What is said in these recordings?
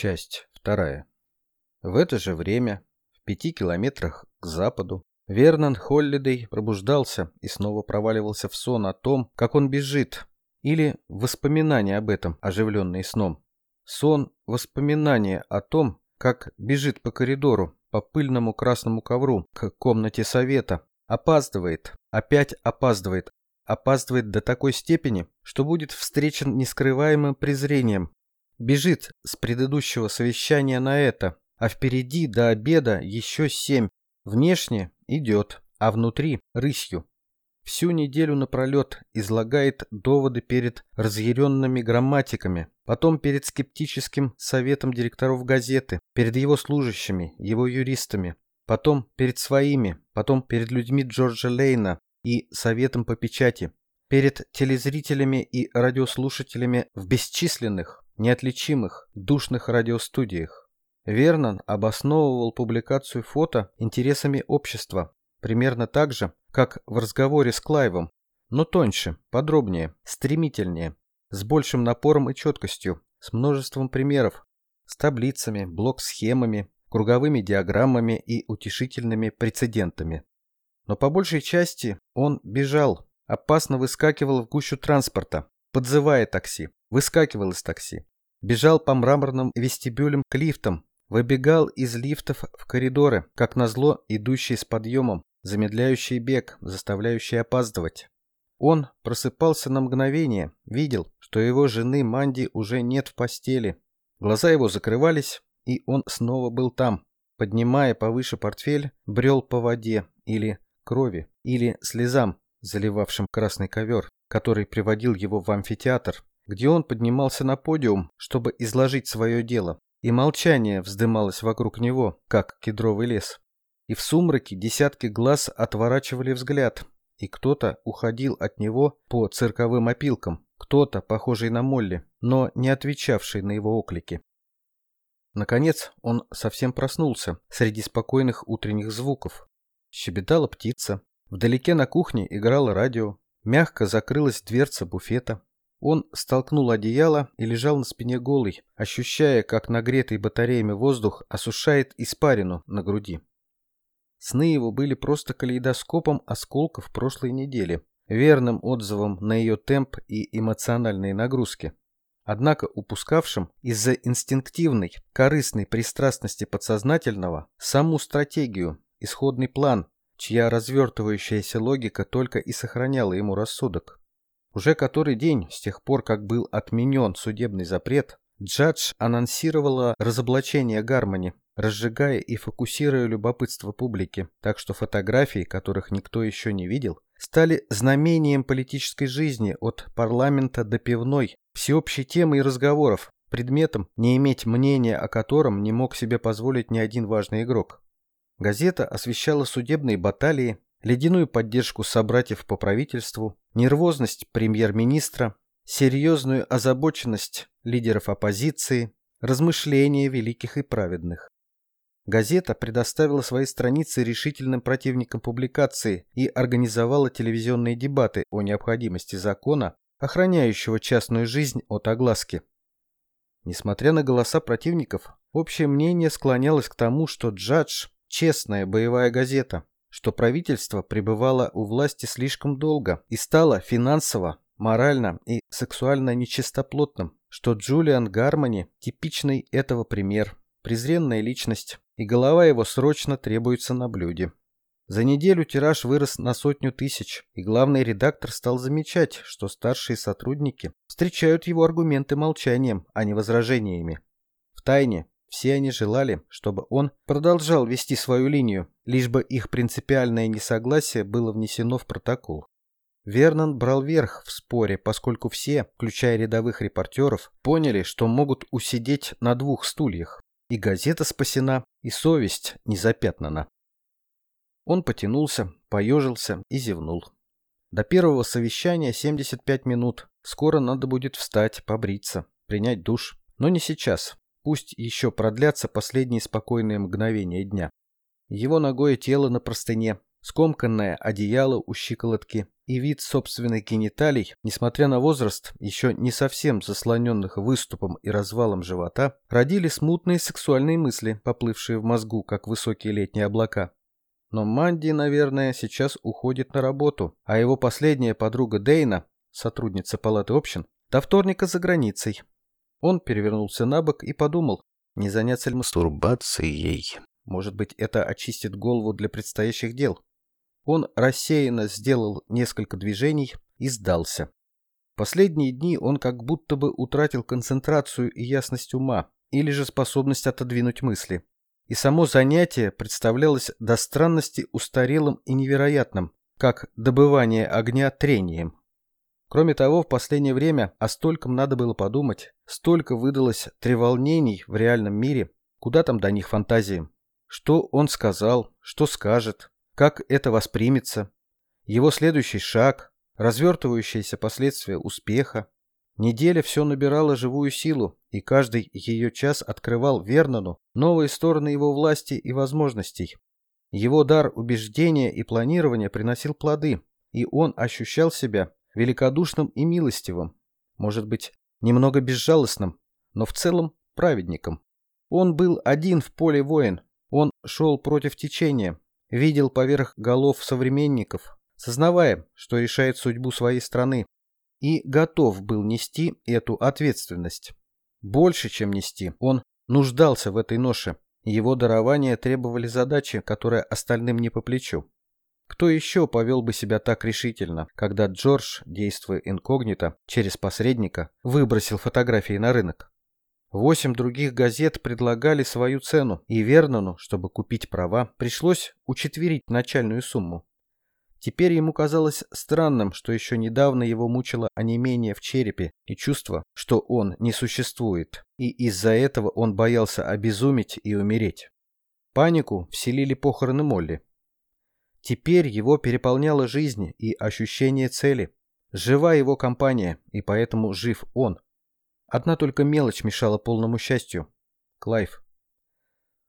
Часть вторая. В это же время, в пяти километрах к западу, Вернон Холлидей пробуждался и снова проваливался в сон о том, как он бежит, или воспоминания об этом, оживленные сном. Сон – воспоминания о том, как бежит по коридору, по пыльному красному ковру, к комнате совета, опаздывает, опять опаздывает, опаздывает до такой степени, что будет встречен нескрываемым презрением. Бежит с предыдущего совещания на это, а впереди до обеда еще семь. Внешне идет, а внутри рысью. Всю неделю напролет излагает доводы перед разъяренными грамматиками, потом перед скептическим советом директоров газеты, перед его служащими, его юристами, потом перед своими, потом перед людьми Джорджа Лейна, и Советом по печати, перед телезрителями и радиослушателями в бесчисленных, неотличимых, душных радиостудиях. Вернон обосновывал публикацию фото интересами общества, примерно так же, как в разговоре с Клайвом, но тоньше, подробнее, стремительнее, с большим напором и четкостью, с множеством примеров, с таблицами, блок-схемами, круговыми диаграммами и утешительными прецедентами. Но по большей части он бежал, опасно выскакивал в гущу транспорта, подзывая такси, выскакивал из такси, бежал по мраморным вестибюлям к лифтам, выбегал из лифтов в коридоры, как назло идущие с подъемом, замедляющий бег, заставляющий опаздывать. Он просыпался на мгновение, видел, что его жены Манди уже нет в постели. Глаза его закрывались, и он снова был там. Поднимая повыше портфель, брел по воде или крови или слезам, заливавшим красный ковер, который приводил его в амфитеатр, где он поднимался на подиум, чтобы изложить свое дело, и молчание вздымалось вокруг него, как кедровый лес. И в сумраке десятки глаз отворачивали взгляд, и кто-то уходил от него по цирковым опилкам, кто-то, похожий на Молли, но не отвечавший на его оклики. Наконец он совсем проснулся среди спокойных утренних звуков, Щебетала птица. Вдалеке на кухне играло радио. Мягко закрылась дверца буфета. Он столкнул одеяло и лежал на спине голый, ощущая, как нагретый батареями воздух осушает испарину на груди. Сны его были просто калейдоскопом осколков прошлой недели, верным отзывом на ее темп и эмоциональные нагрузки. Однако упускавшим из-за инстинктивной, корыстной пристрастности подсознательного саму стратегию, исходный план, чья развертывающаяся логика только и сохраняла ему рассудок. Уже который день, с тех пор, как был отменен судебный запрет, Джадж анонсировала разоблачение Гармони, разжигая и фокусируя любопытство публики, так что фотографии, которых никто еще не видел, стали знамением политической жизни от парламента до пивной, всеобщей темы и разговоров, предметом, не иметь мнения о котором не мог себе позволить ни один важный игрок. Газета освещала судебные баталии, ледяную поддержку собратьев по правительству, нервозность премьер-министра, серьезную озабоченность лидеров оппозиции, размышления великих и праведных. Газета предоставила свои страницы решительным противникам публикации и организовала телевизионные дебаты о необходимости закона, охраняющего частную жизнь от огласки. Несмотря на голоса противников, общее мнение склонялось к тому, что Джадж честная боевая газета, что правительство пребывало у власти слишком долго и стало финансово, морально и сексуально нечистоплотным, что Джулиан Гармони – типичный этого пример, презренная личность, и голова его срочно требуется на блюде. За неделю тираж вырос на сотню тысяч, и главный редактор стал замечать, что старшие сотрудники встречают его аргументы молчанием, а не возражениями. В тайне все они желали, чтобы он продолжал вести свою линию, лишь бы их принципиальное несогласие было внесено в протокол. Вернон брал верх в споре, поскольку все, включая рядовых репортеров, поняли, что могут усидеть на двух стульях. И газета спасена, и совесть не запятнана. Он потянулся, поежился и зевнул. До первого совещания 75 минут. Скоро надо будет встать, побриться, принять душ. Но не сейчас. Пусть еще продлятся последние спокойные мгновения дня. Его ногое тело на простыне, скомканное одеяло у щиколотки, и вид собственных гениталий, несмотря на возраст, еще не совсем заслоненных выступом и развалом живота, родили смутные сексуальные мысли, поплывшие в мозгу, как высокие летние облака. Но Манди, наверное, сейчас уходит на работу, а его последняя подруга Дейна, сотрудница палаты общин, до вторника за границей. Он перевернулся на бок и подумал, не заняться ли мастурбацией. Может быть, это очистит голову для предстоящих дел. Он рассеянно сделал несколько движений и сдался. Последние дни он как будто бы утратил концентрацию и ясность ума, или же способность отодвинуть мысли и само занятие представлялось до странности устарелым и невероятным, как добывание огня трением. Кроме того, в последнее время о стольком надо было подумать, столько выдалось треволнений в реальном мире, куда там до них фантазии. Что он сказал, что скажет, как это воспримется, его следующий шаг, развертывающиеся последствия успеха, Неделя все набирала живую силу, и каждый ее час открывал Вернону новые стороны его власти и возможностей. Его дар убеждения и планирования приносил плоды, и он ощущал себя великодушным и милостивым, может быть, немного безжалостным, но в целом праведником. Он был один в поле воин, он шел против течения, видел поверх голов современников, сознавая, что решает судьбу своей страны, и готов был нести эту ответственность. Больше, чем нести, он нуждался в этой ноше. Его дарования требовали задачи, которая остальным не по плечу. Кто еще повел бы себя так решительно, когда Джордж, действуя инкогнито, через посредника, выбросил фотографии на рынок? Восемь других газет предлагали свою цену, и Вернону, чтобы купить права, пришлось учетверить начальную сумму. Теперь ему казалось странным, что еще недавно его мучило онемение в черепе и чувство, что он не существует, и из-за этого он боялся обезуметь и умереть. Панику вселили похороны Молли. Теперь его переполняла жизнь и ощущение цели. Жива его компания, и поэтому жив он. Одна только мелочь мешала полному счастью. Клайв.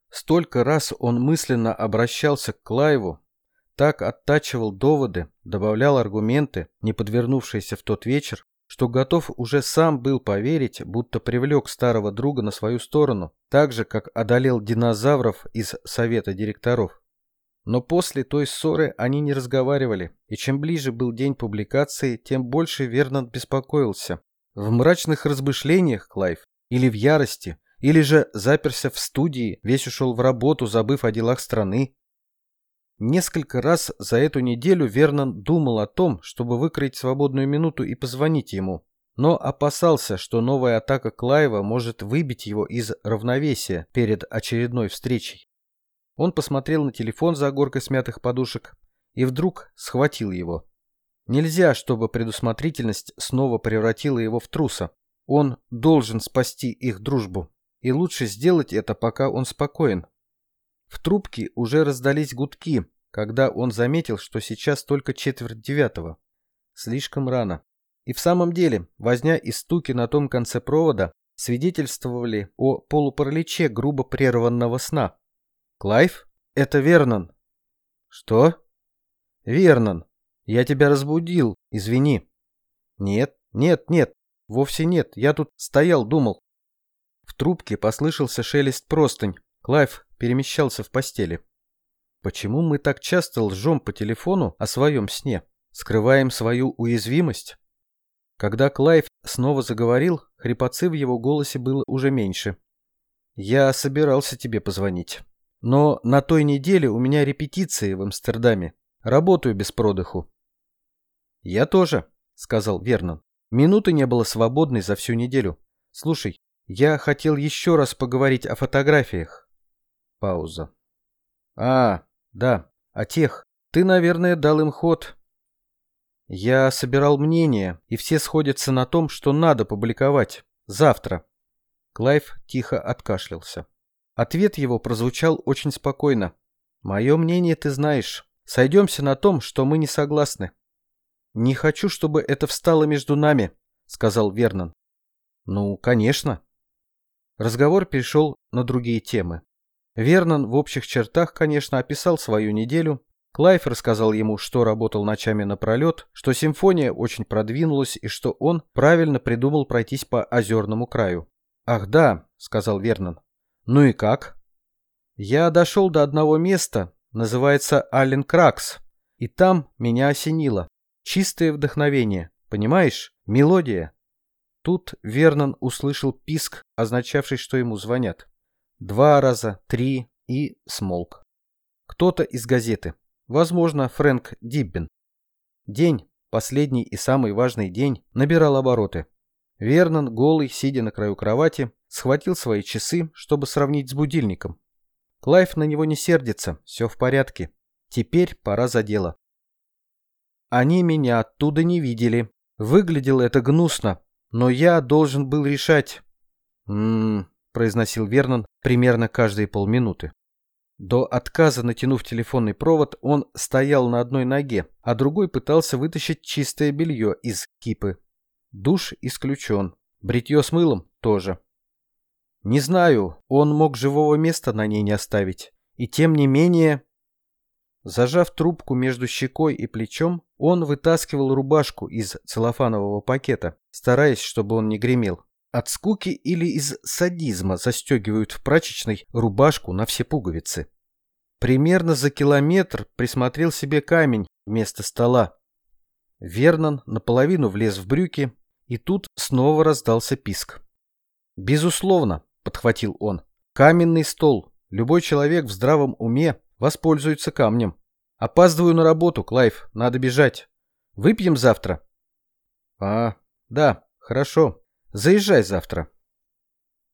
Столько раз он мысленно обращался к Клайву, так оттачивал доводы, добавлял аргументы, не подвернувшиеся в тот вечер, что готов уже сам был поверить, будто привлек старого друга на свою сторону, так же, как одолел динозавров из совета директоров. Но после той ссоры они не разговаривали, и чем ближе был день публикации, тем больше Вернон беспокоился. В мрачных размышлениях Клайв, или в ярости, или же заперся в студии, весь ушел в работу, забыв о делах страны, Несколько раз за эту неделю Вернон думал о том, чтобы выкроить свободную минуту и позвонить ему, но опасался, что новая атака Клайва может выбить его из равновесия перед очередной встречей. Он посмотрел на телефон за горкой смятых подушек и вдруг схватил его. Нельзя, чтобы предусмотрительность снова превратила его в труса. Он должен спасти их дружбу. И лучше сделать это, пока он спокоен, в трубке уже раздались гудки, когда он заметил, что сейчас только четверть девятого. Слишком рано. И в самом деле, возня и стуки на том конце провода свидетельствовали о полупараличе грубо прерванного сна. «Клайв? Это Вернон». «Что?» «Вернон. Я тебя разбудил. Извини». «Нет, нет, нет. Вовсе нет. Я тут стоял, думал». В трубке послышался шелест простынь. Клайв перемещался в постели. Почему мы так часто лжем по телефону о своем сне? Скрываем свою уязвимость? Когда Клайв снова заговорил, хрипотцы в его голосе было уже меньше. «Я собирался тебе позвонить. Но на той неделе у меня репетиции в Амстердаме. Работаю без продыху». «Я тоже», — сказал Вернон. «Минуты не было свободной за всю неделю. Слушай, я хотел еще раз поговорить о фотографиях. Пауза. А, да, о тех. Ты, наверное, дал им ход. Я собирал мнение, и все сходятся на том, что надо публиковать. Завтра. Клайв тихо откашлялся. Ответ его прозвучал очень спокойно. Мое мнение ты знаешь. Сойдемся на том, что мы не согласны. Не хочу, чтобы это встало между нами, сказал Вернон. Ну, конечно. Разговор перешел на другие темы. Вернон в общих чертах, конечно, описал свою неделю. Клайв рассказал ему, что работал ночами напролет, что симфония очень продвинулась и что он правильно придумал пройтись по озерному краю. «Ах да», — сказал Вернон. «Ну и как?» «Я дошел до одного места, называется Аллен Кракс, и там меня осенило. Чистое вдохновение, понимаешь? Мелодия». Тут Вернон услышал писк, означавший, что ему звонят. Два раза, три и смолк. Кто-то из газеты. Возможно, Фрэнк Диббин. День, последний и самый важный день, набирал обороты. Вернон, голый, сидя на краю кровати, схватил свои часы, чтобы сравнить с будильником. Клайв на него не сердится, все в порядке. Теперь пора за дело. Они меня оттуда не видели. Выглядело это гнусно, но я должен был решать. «М-м-м», произносил Вернон примерно каждые полминуты. До отказа натянув телефонный провод, он стоял на одной ноге, а другой пытался вытащить чистое белье из кипы. Душ исключен. Бритье с мылом тоже. Не знаю, он мог живого места на ней не оставить. И тем не менее... Зажав трубку между щекой и плечом, он вытаскивал рубашку из целлофанового пакета, стараясь, чтобы он не гремел. От скуки или из садизма застегивают в прачечной рубашку на все пуговицы. Примерно за километр присмотрел себе камень вместо стола. Вернон наполовину влез в брюки, и тут снова раздался писк. «Безусловно», — подхватил он, — «каменный стол. Любой человек в здравом уме воспользуется камнем. Опаздываю на работу, Клайв, надо бежать. Выпьем завтра?» «А, да, хорошо. Заезжай завтра.